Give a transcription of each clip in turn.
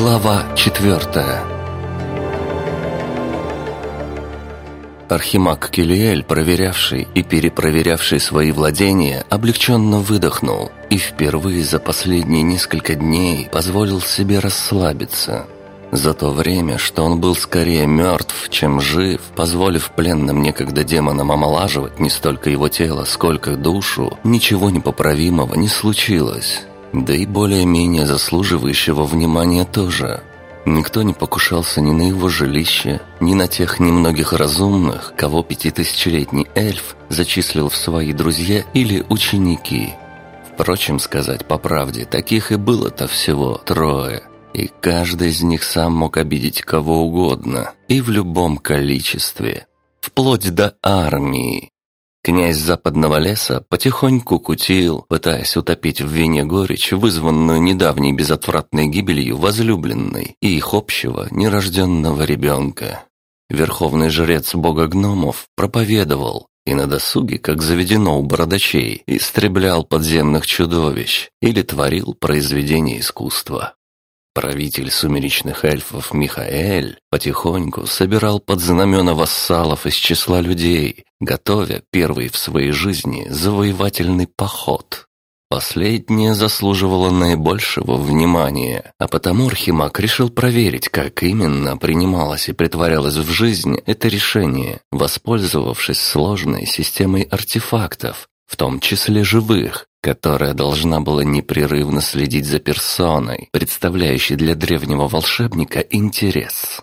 Глава четвертая Архимаг Келиэль, проверявший и перепроверявший свои владения, облегченно выдохнул и впервые за последние несколько дней позволил себе расслабиться. За то время, что он был скорее мертв, чем жив, позволив пленным некогда демонам омолаживать не столько его тело, сколько душу, ничего непоправимого не случилось. Да и более-менее заслуживающего внимания тоже. Никто не покушался ни на его жилище, ни на тех немногих разумных, кого пятитысячелетний эльф зачислил в свои друзья или ученики. Впрочем, сказать по правде, таких и было-то всего трое. И каждый из них сам мог обидеть кого угодно, и в любом количестве. Вплоть до армии. Князь западного леса потихоньку кутил, пытаясь утопить в вине горечь, вызванную недавней безотвратной гибелью возлюбленной и их общего нерожденного ребенка. Верховный жрец бога гномов проповедовал, и на досуге, как заведено у бородачей, истреблял подземных чудовищ или творил произведения искусства. Правитель сумеречных эльфов Михаэль потихоньку собирал под знамена вассалов из числа людей, готовя первый в своей жизни завоевательный поход. Последнее заслуживало наибольшего внимания, а потому Архимаг решил проверить, как именно принималось и притворялось в жизнь это решение, воспользовавшись сложной системой артефактов, в том числе живых, которая должна была непрерывно следить за персоной, представляющей для древнего волшебника интерес.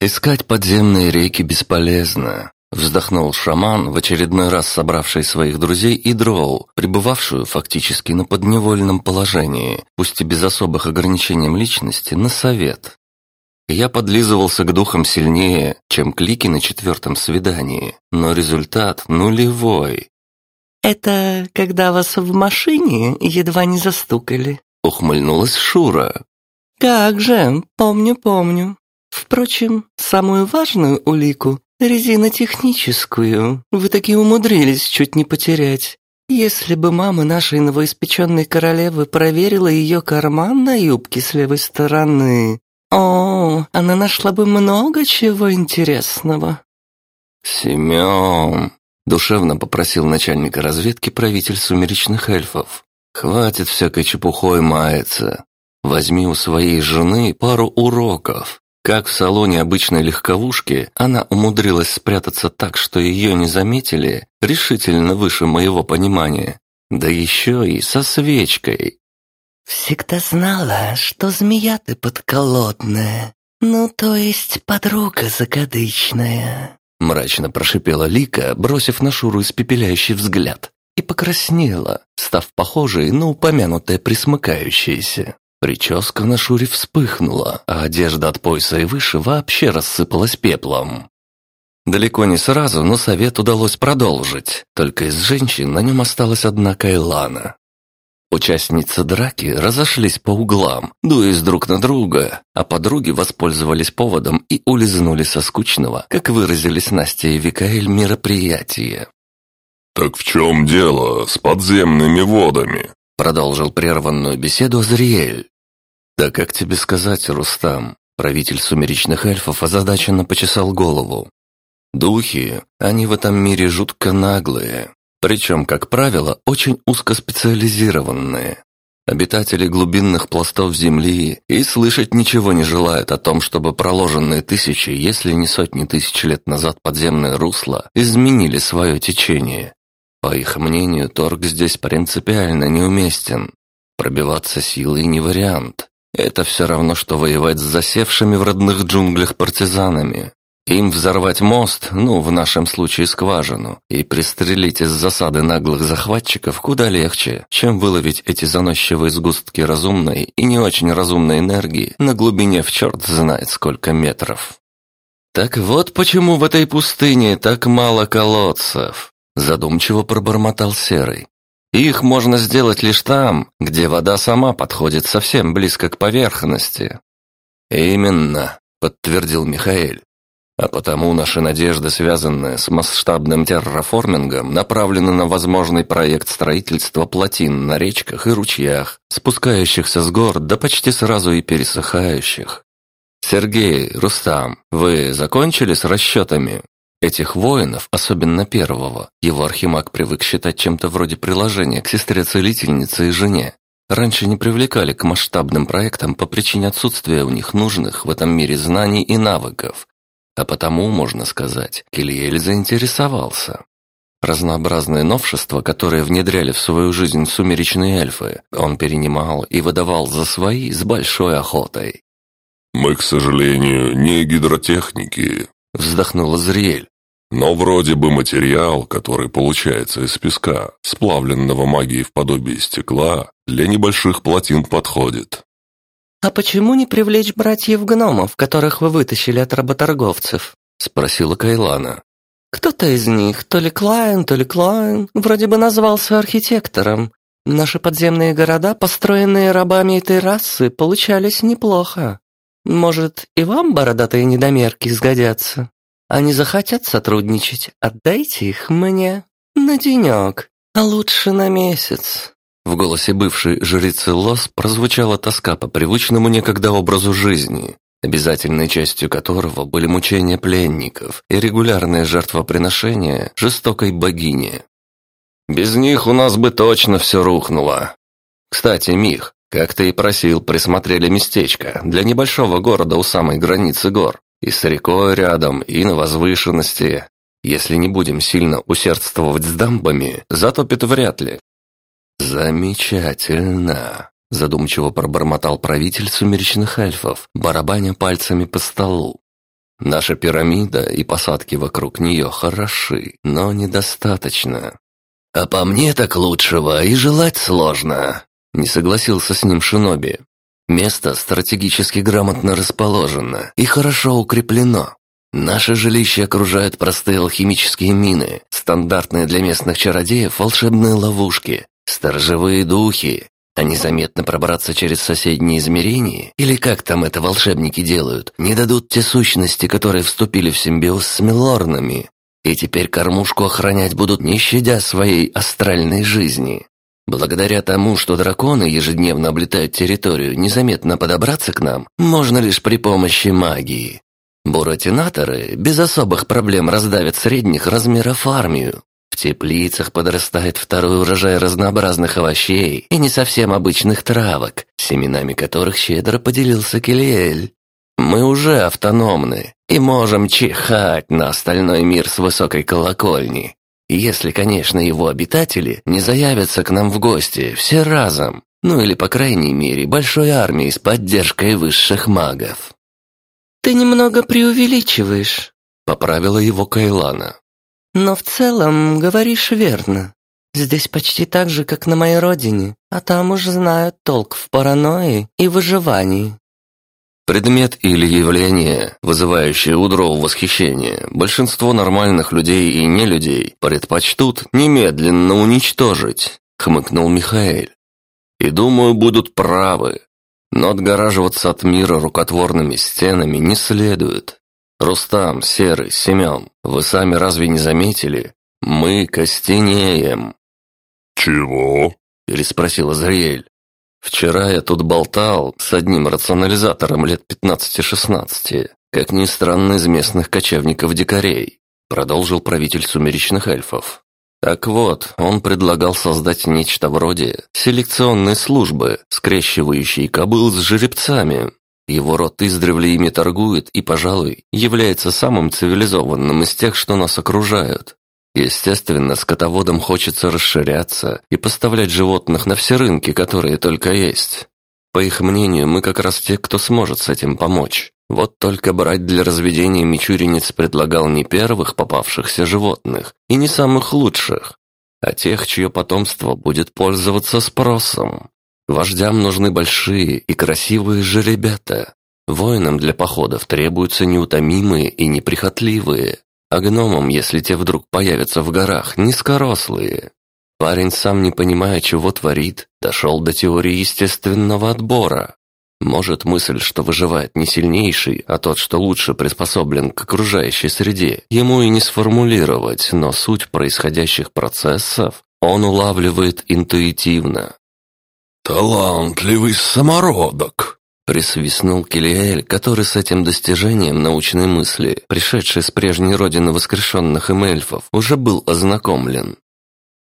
«Искать подземные реки бесполезно», — вздохнул шаман, в очередной раз собравший своих друзей и дроу, пребывавшую фактически на подневольном положении, пусть и без особых ограничений личности, на совет. Я подлизывался к духам сильнее, чем клики на четвертом свидании, но результат нулевой. «Это когда вас в машине едва не застукали», — ухмыльнулась Шура. «Как же, помню, помню. Впрочем, самую важную улику, резинотехническую, вы таки умудрились чуть не потерять. Если бы мама нашей новоиспеченной королевы проверила ее карман на юбке с левой стороны, о, она нашла бы много чего интересного». «Семен!» Душевно попросил начальника разведки правитель сумеречных эльфов. «Хватит всякой чепухой маяться. Возьми у своей жены пару уроков. Как в салоне обычной легковушки она умудрилась спрятаться так, что ее не заметили, решительно выше моего понимания. Да еще и со свечкой». «Всегда знала, что змея ты подколодная, ну, то есть подруга закадычная». Мрачно прошипела Лика, бросив на Шуру испепеляющий взгляд, и покраснела, став похожей на упомянутое присмыкающееся. Прическа на Шуре вспыхнула, а одежда от пояса и выше вообще рассыпалась пеплом. Далеко не сразу, но совет удалось продолжить. Только из женщин на нем осталась одна Кайлана. Участницы драки разошлись по углам, дуясь друг на друга, а подруги воспользовались поводом и улизнули со скучного, как выразились Настя и Викаэль, мероприятия. «Так в чем дело с подземными водами?» Продолжил прерванную беседу Азриэль. «Да как тебе сказать, Рустам?» Правитель сумеречных эльфов озадаченно почесал голову. «Духи, они в этом мире жутко наглые, причем, как правило, очень узкоспециализированные. Обитатели глубинных пластов Земли и слышать ничего не желают о том, чтобы проложенные тысячи, если не сотни тысяч лет назад подземные русла изменили свое течение. По их мнению, торг здесь принципиально неуместен. Пробиваться силой не вариант. Это все равно, что воевать с засевшими в родных джунглях партизанами. Им взорвать мост, ну, в нашем случае скважину, и пристрелить из засады наглых захватчиков куда легче, чем выловить эти заносчивые сгустки разумной и не очень разумной энергии на глубине в черт знает сколько метров. Так вот почему в этой пустыне так мало колодцев, задумчиво пробормотал Серый. Их можно сделать лишь там, где вода сама подходит совсем близко к поверхности. Именно, подтвердил Михаэль. А потому наши надежды, связанные с масштабным терраформингом, направлены на возможный проект строительства плотин на речках и ручьях, спускающихся с гор, да почти сразу и пересыхающих. Сергей, Рустам, вы закончили с расчетами? Этих воинов, особенно первого, его архимаг привык считать чем-то вроде приложения к сестре-целительнице и жене, раньше не привлекали к масштабным проектам по причине отсутствия у них нужных в этом мире знаний и навыков, а потому, можно сказать, Кильель заинтересовался. Разнообразные новшества, которые внедряли в свою жизнь сумеречные эльфы, он перенимал и выдавал за свои с большой охотой. «Мы, к сожалению, не гидротехники», — вздохнула Зриэль. «Но вроде бы материал, который получается из песка, сплавленного магией в подобие стекла, для небольших плотин подходит. «А почему не привлечь братьев-гномов, которых вы вытащили от работорговцев?» — спросила Кайлана. «Кто-то из них, то ли Клайн, то ли Клайн, вроде бы назвался архитектором. Наши подземные города, построенные рабами этой расы, получались неплохо. Может, и вам бородатые недомерки сгодятся? Они захотят сотрудничать, отдайте их мне. На денек, а лучше на месяц. В голосе бывшей жрицы Лос прозвучала тоска по привычному некогда образу жизни, обязательной частью которого были мучения пленников и регулярное жертвоприношение жестокой богине. «Без них у нас бы точно все рухнуло. Кстати, Мих, как ты и просил, присмотрели местечко для небольшого города у самой границы гор, и с рекой рядом, и на возвышенности. Если не будем сильно усердствовать с дамбами, затопит вряд ли, «Замечательно!» – задумчиво пробормотал правитель сумеречных эльфов, барабаня пальцами по столу. «Наша пирамида и посадки вокруг нее хороши, но недостаточно». «А по мне так лучшего и желать сложно», – не согласился с ним Шиноби. «Место стратегически грамотно расположено и хорошо укреплено. Наше жилище окружают простые алхимические мины, стандартные для местных чародеев волшебные ловушки, Сторожевые духи. А незаметно пробраться через соседние измерения, или как там это волшебники делают, не дадут те сущности, которые вступили в симбиоз с милорнами. И теперь кормушку охранять будут не щадя своей астральной жизни. Благодаря тому, что драконы ежедневно облетают территорию, незаметно подобраться к нам можно лишь при помощи магии. Буратинаторы без особых проблем раздавят средних размеров армию, теплицах подрастает второй урожай разнообразных овощей и не совсем обычных травок, семенами которых щедро поделился Келиэль. Мы уже автономны и можем чихать на остальной мир с высокой колокольни. Если, конечно, его обитатели не заявятся к нам в гости все разом, ну или, по крайней мере, большой армией с поддержкой высших магов. «Ты немного преувеличиваешь», — поправила его Кайлана. Но в целом говоришь верно. Здесь почти так же, как на моей родине, а там уж знают толк в паранойи и выживании. Предмет или явление, вызывающее у дров восхищение, большинство нормальных людей и нелюдей предпочтут немедленно уничтожить, хмыкнул Михаил. И думаю, будут правы. Но отгораживаться от мира рукотворными стенами не следует. «Рустам, Серый, Семен, вы сами разве не заметили? Мы костенеем». «Чего?» – переспросил Азриэль. «Вчера я тут болтал с одним рационализатором лет 15-16, как ни странно из местных кочевников-дикарей», – продолжил правитель сумеречных эльфов. Так вот, он предлагал создать нечто вроде селекционной службы, скрещивающей кобыл с жеребцами, его род издревле ими торгует и, пожалуй, является самым цивилизованным из тех, что нас окружают. Естественно, скотоводам хочется расширяться и поставлять животных на все рынки, которые только есть. По их мнению, мы как раз те, кто сможет с этим помочь. Вот только брать для разведения мичуринец предлагал не первых попавшихся животных и не самых лучших, а тех, чье потомство будет пользоваться спросом. Вождям нужны большие и красивые же ребята. Воинам для походов требуются неутомимые и неприхотливые, а гномам, если те вдруг появятся в горах, низкорослые. Парень, сам не понимая, чего творит, дошел до теории естественного отбора. Может, мысль, что выживает не сильнейший, а тот, что лучше приспособлен к окружающей среде, ему и не сформулировать, но суть происходящих процессов он улавливает интуитивно. «Талантливый самородок!» Присвистнул Килиэль, который с этим достижением научной мысли, пришедший с прежней родины воскрешенных им эльфов, уже был ознакомлен.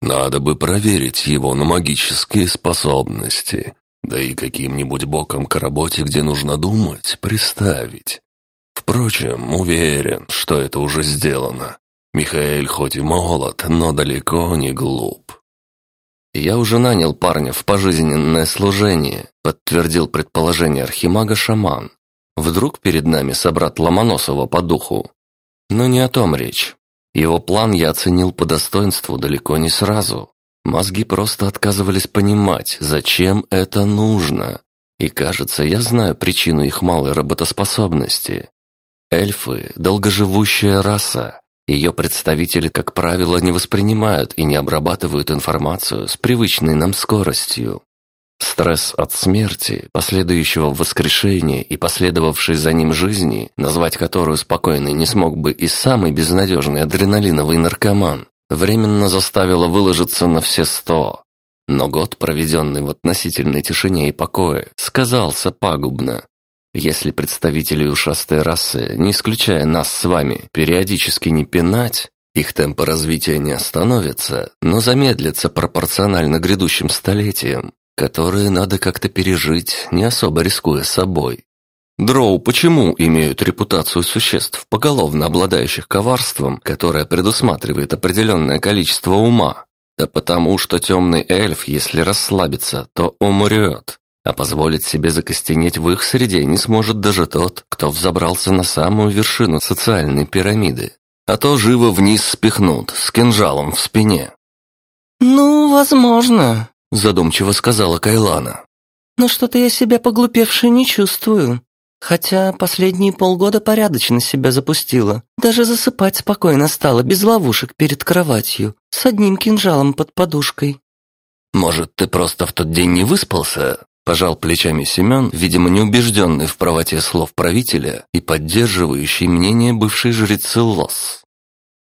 «Надо бы проверить его на магические способности, да и каким-нибудь боком к работе, где нужно думать, приставить. Впрочем, уверен, что это уже сделано. Михаил хоть и молод, но далеко не глуп. «Я уже нанял парня в пожизненное служение», подтвердил предположение архимага шаман. «Вдруг перед нами собрат Ломоносова по духу?» Но не о том речь. Его план я оценил по достоинству далеко не сразу. Мозги просто отказывались понимать, зачем это нужно. И кажется, я знаю причину их малой работоспособности. Эльфы – долгоживущая раса, ее представители, как правило, не воспринимают и не обрабатывают информацию с привычной нам скоростью. Стресс от смерти, последующего воскрешения и последовавшей за ним жизни, назвать которую спокойно не смог бы и самый безнадежный адреналиновый наркоман, временно заставило выложиться на все сто. Но год, проведенный в относительной тишине и покое, сказался пагубно. Если представители ушастой расы, не исключая нас с вами, периодически не пинать, их темпы развития не остановятся, но замедлятся пропорционально грядущим столетиям, которые надо как-то пережить, не особо рискуя собой. Дроу почему имеют репутацию существ, поголовно обладающих коварством, которое предусматривает определенное количество ума? Да потому что темный эльф, если расслабится, то умрет. А позволить себе закостенеть в их среде не сможет даже тот, кто взобрался на самую вершину социальной пирамиды. А то живо вниз спихнут, с кинжалом в спине. «Ну, возможно», — задумчиво сказала Кайлана. «Но что-то я себя поглупевшей не чувствую. Хотя последние полгода порядочно себя запустила. Даже засыпать спокойно стало, без ловушек перед кроватью, с одним кинжалом под подушкой». «Может, ты просто в тот день не выспался?» Пожал плечами Семен, видимо, неубежденный в правоте слов правителя и поддерживающий мнение бывшей жрицы Лос.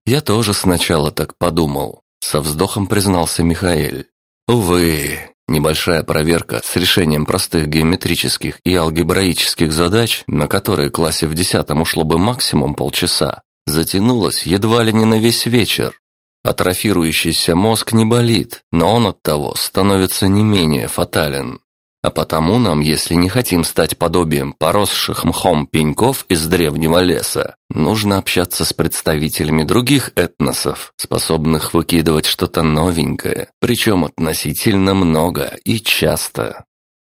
«Я тоже сначала так подумал», — со вздохом признался Михаэль. «Увы, небольшая проверка с решением простых геометрических и алгебраических задач, на которые классе в десятом ушло бы максимум полчаса, затянулась едва ли не на весь вечер. Атрофирующийся мозг не болит, но он от того становится не менее фатален. А потому нам, если не хотим стать подобием поросших мхом пеньков из древнего леса, нужно общаться с представителями других этносов, способных выкидывать что-то новенькое, причем относительно много и часто.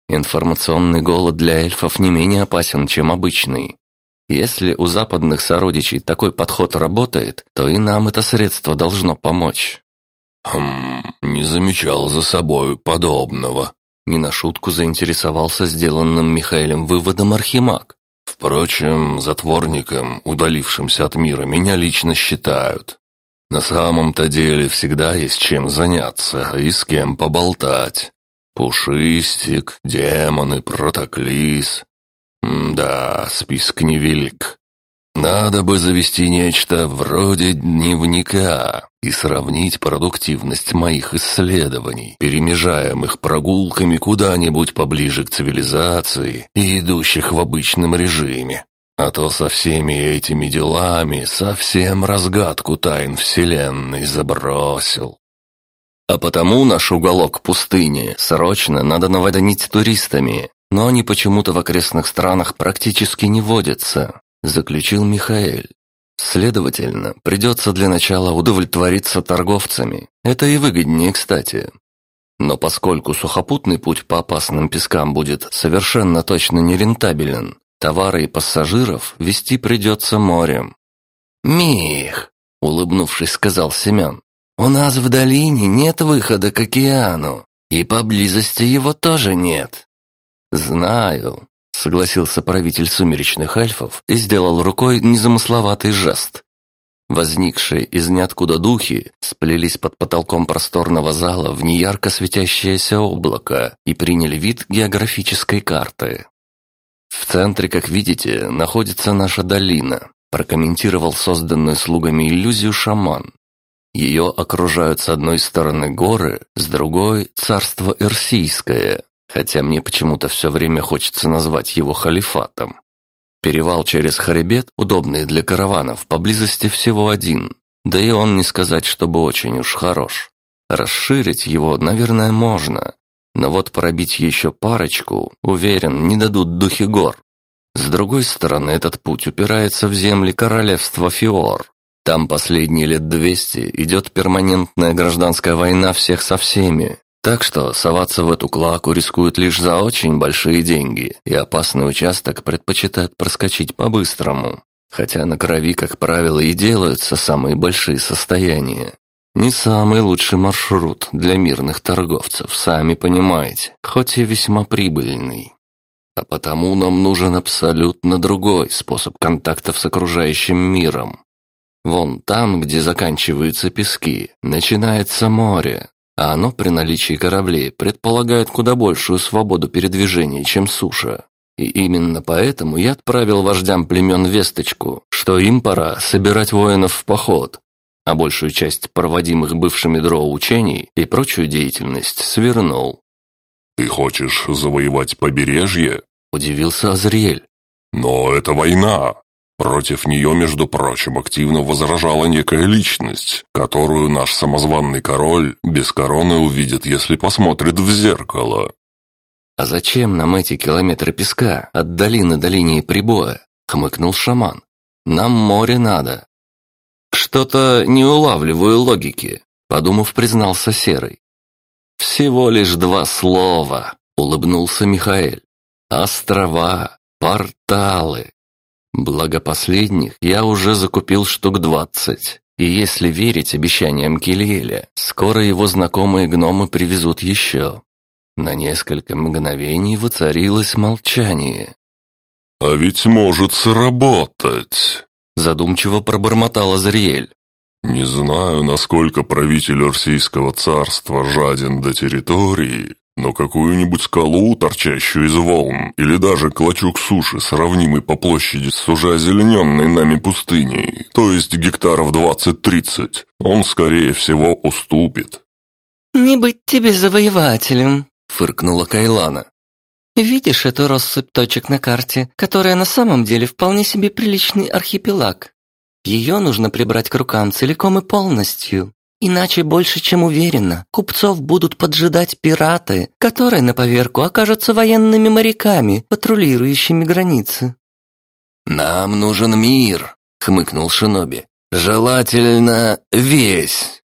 Информационный голод для эльфов не менее опасен, чем обычный. Если у западных сородичей такой подход работает, то и нам это средство должно помочь. «Хм, не замечал за собой подобного», не на шутку заинтересовался сделанным Михаилом выводом Архимаг. Впрочем, затворником, удалившимся от мира, меня лично считают. На самом-то деле всегда есть чем заняться и с кем поболтать. Пушистик, демоны, протоклис. М да, список невелик. Надо бы завести нечто вроде дневника и сравнить продуктивность моих исследований, перемежаемых прогулками куда-нибудь поближе к цивилизации и идущих в обычном режиме. А то со всеми этими делами совсем разгадку тайн Вселенной забросил. А потому наш уголок пустыни срочно надо наводнить туристами, но они почему-то в окрестных странах практически не водятся заключил Михаэль. Следовательно, придется для начала удовлетвориться торговцами. Это и выгоднее, кстати. Но поскольку сухопутный путь по опасным пескам будет совершенно точно нерентабелен, товары и пассажиров вести придется морем. «Мих!» — улыбнувшись, сказал Семен. «У нас в долине нет выхода к океану, и поблизости его тоже нет». «Знаю», согласился правитель сумеречных эльфов и сделал рукой незамысловатый жест. Возникшие из ниоткуда духи сплелись под потолком просторного зала в неярко светящееся облако и приняли вид географической карты. В центре, как видите, находится наша долина, прокомментировал созданную слугами иллюзию шаман. Ее окружают с одной стороны горы, с другой – царство Эрсийское, хотя мне почему-то все время хочется назвать его халифатом. Перевал через хребет, удобный для караванов, поблизости всего один, да и он не сказать, чтобы очень уж хорош. Расширить его, наверное, можно, но вот пробить еще парочку, уверен, не дадут духи гор. С другой стороны, этот путь упирается в земли королевства Фиор. Там последние лет двести идет перманентная гражданская война всех со всеми. Так что соваться в эту клаку рискуют лишь за очень большие деньги, и опасный участок предпочитают проскочить по-быстрому. Хотя на крови, как правило, и делаются самые большие состояния. Не самый лучший маршрут для мирных торговцев, сами понимаете, хоть и весьма прибыльный. А потому нам нужен абсолютно другой способ контактов с окружающим миром. Вон там, где заканчиваются пески, начинается море, а оно при наличии кораблей предполагает куда большую свободу передвижения, чем суша. И именно поэтому я отправил вождям племен весточку, что им пора собирать воинов в поход, а большую часть проводимых бывшими дроу учений и прочую деятельность свернул. «Ты хочешь завоевать побережье?» – удивился Азриэль. «Но это война. Против нее, между прочим, активно возражала некая личность, которую наш самозванный король без короны увидит, если посмотрит в зеркало». «А зачем нам эти километры песка от долины до линии прибоя?» – хмыкнул шаман. «Нам море надо, «Что-то не улавливаю логики», — подумав, признался Серый. «Всего лишь два слова», — улыбнулся Михаэль. «Острова, порталы. Благо последних я уже закупил штук двадцать, и если верить обещаниям Кильеля, скоро его знакомые гномы привезут еще». На несколько мгновений воцарилось молчание. «А ведь может сработать», Задумчиво пробормотал Азриэль. «Не знаю, насколько правитель Арсийского царства жаден до территории, но какую-нибудь скалу, торчащую из волн, или даже клочок суши, сравнимый по площади с уже озелененной нами пустыней, то есть гектаров 20-30, он, скорее всего, уступит». «Не быть тебе завоевателем», — фыркнула Кайлана. Видишь эту россыпь точек на карте, которая на самом деле вполне себе приличный архипелаг? Ее нужно прибрать к рукам целиком и полностью. Иначе больше чем уверенно, купцов будут поджидать пираты, которые на поверку окажутся военными моряками, патрулирующими границы. «Нам нужен мир», — хмыкнул Шиноби. «Желательно весь».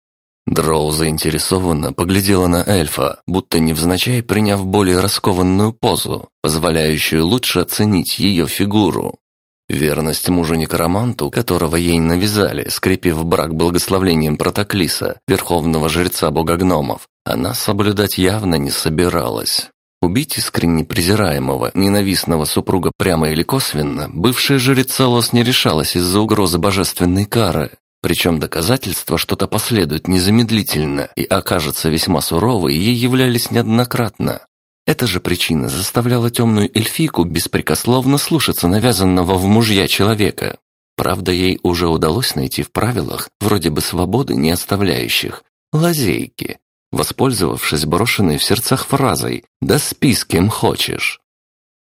Дроу заинтересованно поглядела на эльфа, будто невзначай приняв более раскованную позу, позволяющую лучше оценить ее фигуру. Верность мужа-некроманту, которого ей навязали, скрепив брак благословлением Протоклиса, верховного жреца богогномов, она соблюдать явно не собиралась. Убить искренне презираемого, ненавистного супруга прямо или косвенно, бывшая жрица Лос не решалась из-за угрозы божественной кары, причем доказательства что-то последует незамедлительно и окажется весьма суровой, ей являлись неоднократно. Эта же причина заставляла темную эльфийку беспрекословно слушаться навязанного в мужья человека. Правда, ей уже удалось найти в правилах, вроде бы свободы не оставляющих, лазейки, воспользовавшись брошенной в сердцах фразой «Да спи с кем хочешь».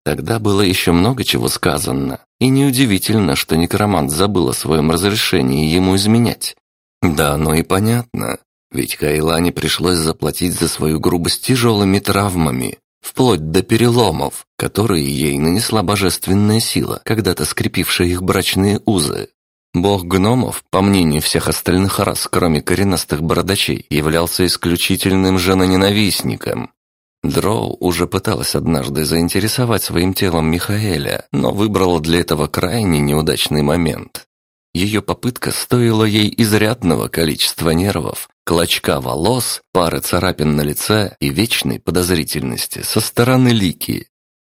Тогда было еще много чего сказано, и неудивительно, что некромант забыл о своем разрешении ему изменять. Да, оно и понятно, ведь Кайлане пришлось заплатить за свою грубость тяжелыми травмами, вплоть до переломов, которые ей нанесла божественная сила, когда-то скрепившая их брачные узы. Бог гномов, по мнению всех остальных рас, кроме коренастых бородачей, являлся исключительным женоненавистником, Дроу уже пыталась однажды заинтересовать своим телом Михаэля, но выбрала для этого крайне неудачный момент. Ее попытка стоила ей изрядного количества нервов, клочка волос, пары царапин на лице и вечной подозрительности со стороны Лики.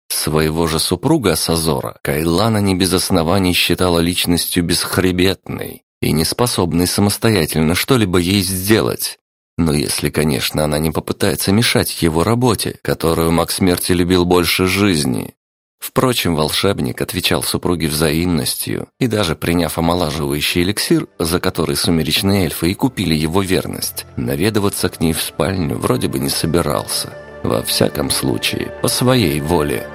Своего же супруга Сазора Кайлана не без оснований считала личностью бесхребетной и неспособной самостоятельно что-либо ей сделать, но если, конечно, она не попытается мешать его работе, которую Макс Смерти любил больше жизни. Впрочем, волшебник отвечал супруге взаимностью и даже приняв омолаживающий эликсир, за который сумеречные эльфы и купили его верность, наведываться к ней в спальню вроде бы не собирался. Во всяком случае, по своей воле.